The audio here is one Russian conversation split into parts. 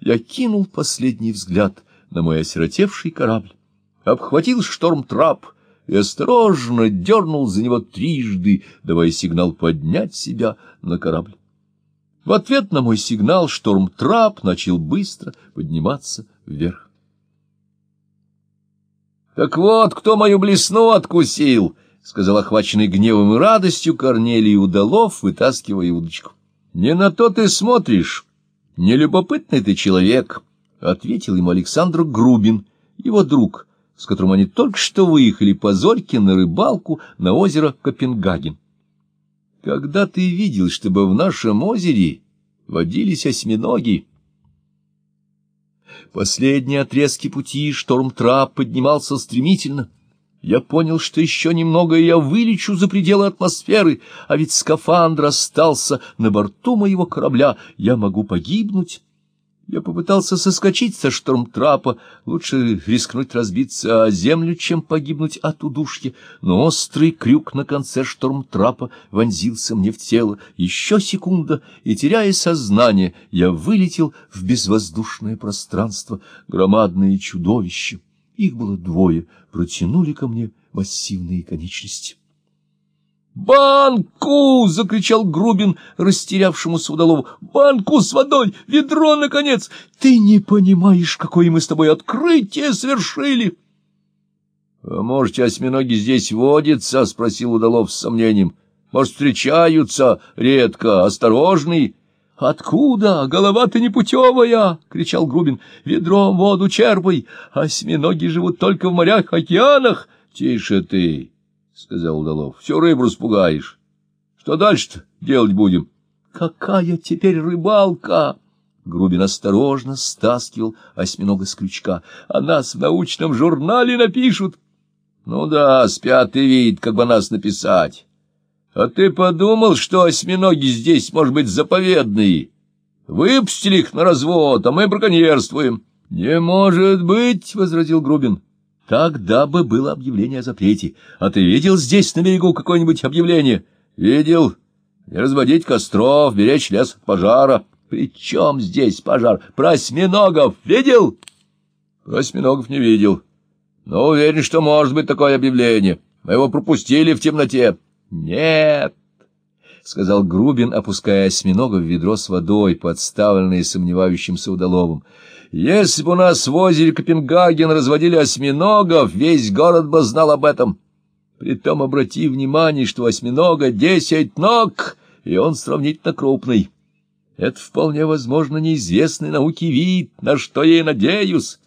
я кинул последний взгляд на мой осиротевший корабль, обхватил шторм-трап и осторожно дернул за него трижды, давая сигнал поднять себя на корабль. В ответ на мой сигнал шторм-трап начал быстро подниматься вверх. — Так вот, кто мою блесну откусил! — сказал охваченный гневом и радостью Корнелий Удалов, вытаскивая удочку. — Не на то ты смотришь, нелюбопытный ты человек, — ответил ему Александр Грубин, его друг, с которым они только что выехали по Зорьке на рыбалку на озеро Копенгаген. — Когда ты видел, чтобы в нашем озере водились осьминоги? Последние отрезки пути шторм-трап поднимался стремительно — я понял, что еще немного, и я вылечу за пределы атмосферы, а ведь скафандр остался на борту моего корабля, я могу погибнуть. Я попытался соскочить со штормтрапа, лучше рискнуть разбиться о землю, чем погибнуть от удушья, но острый крюк на конце штормтрапа вонзился мне в тело. Еще секунда, и, теряя сознание, я вылетел в безвоздушное пространство, громадное чудовище. Их было двое, протянули ко мне массивные конечности. «Банку!» — закричал Грубин, растерявшемуся удалову. «Банку с водой! Ведро, наконец! Ты не понимаешь, какое мы с тобой открытие совершили!» «А может, осьминоги здесь водятся?» — спросил удалов с сомнением. «Может, встречаются редко, осторожный?» «Откуда? Голова-то непутевая!» — кричал Грубин. «Ведром воду черпай! Осьминоги живут только в морях, океанах!» «Тише ты!» — сказал Удалов. «Всю рыбу распугаешь. Что дальше-то делать будем?» «Какая теперь рыбалка!» Грубин осторожно стаскивал осьминога с крючка. «А нас в научном журнале напишут!» «Ну да, спятый вид, как бы нас написать!» А ты подумал, что осьминоги здесь, может быть, заповедные? Выпустили их на развод, а мы браконьерствуем. — Не может быть, — возразил Грубин. — Тогда бы было объявление о запрете. А ты видел здесь на берегу какое-нибудь объявление? — Видел. Не разводить костров, беречь лес от пожара. При чем здесь пожар? Про осьминогов видел? Про осьминогов не видел. Но уверен, что может быть такое объявление. Мы его пропустили в темноте. «Нет!» — сказал Грубин, опуская осьминога в ведро с водой, подставленное сомневающимся удаловым. «Если бы у нас в озере Копенгаген разводили осьминогов, весь город бы знал об этом. Притом обрати внимание, что осьминога десять ног, и он сравнительно крупный. Это вполне возможно неизвестный науке вид, на что я и надеюсь».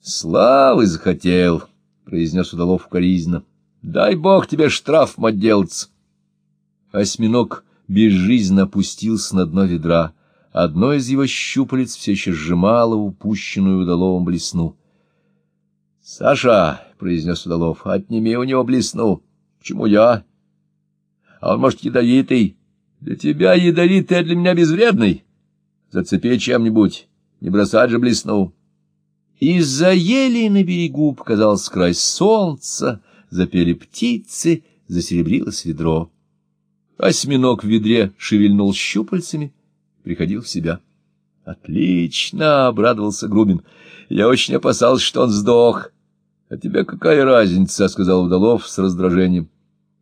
«Славы захотел», — произнес удалов укоризненно. Дай бог тебе штраф, отделаться. Осьминог безжизненно опустился на дно ведра. Одно из его щупалец все еще сжимало упущенную удаловым блесну. — Саша, — произнес удалов, — отними у него блесну. — Почему я? — А он, может, ядовитый? — Для тебя ядовитый, а для меня безвредный. Зацепи чем-нибудь, не бросать же блесну. Из-за ели на берегу показался край солнца, — запели птицы, засеребрилось ведро. Осьминог в ведре шевельнул щупальцами, приходил в себя. — Отлично! — обрадовался Грубин. — Я очень опасался, что он сдох. — А тебе какая разница? — сказал Удалов с раздражением.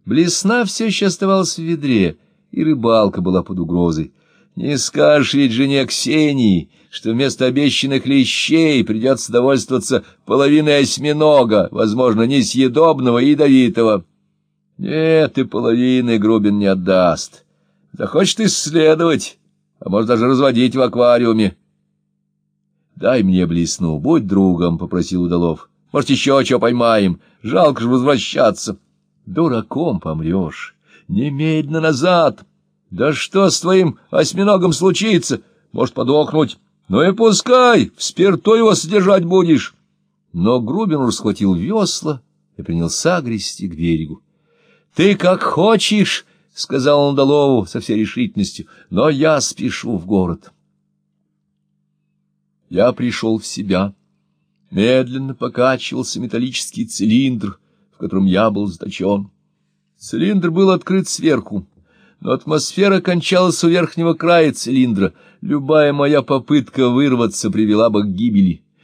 Блесна все еще оставалась в ведре, и рыбалка была под угрозой. Не скажешь ведь жене Ксении, что вместо обещанных лещей придется довольствоваться половиной осьминога, возможно, несъедобного и ядовитого. Нет, и половины Грубин не отдаст. Захочет исследовать, а может даже разводить в аквариуме. — Дай мне блесну, будь другом, — попросил Удалов. — Может, еще что поймаем? Жалко же возвращаться. — Дураком помрешь. Немедленно назад. Да что с твоим осьминогом случится? Может, подохнуть? Ну и пускай, в спирту его содержать будешь. Но Грубин схватил весла и принялся грести к берегу. — Ты как хочешь, — сказал он Долову со всей решительностью, — но я спешу в город. Я пришел в себя. Медленно покачивался металлический цилиндр, в котором я был заточен. Цилиндр был открыт сверху. Но атмосфера кончалась у верхнего края цилиндра. Любая моя попытка вырваться привела бы к гибели.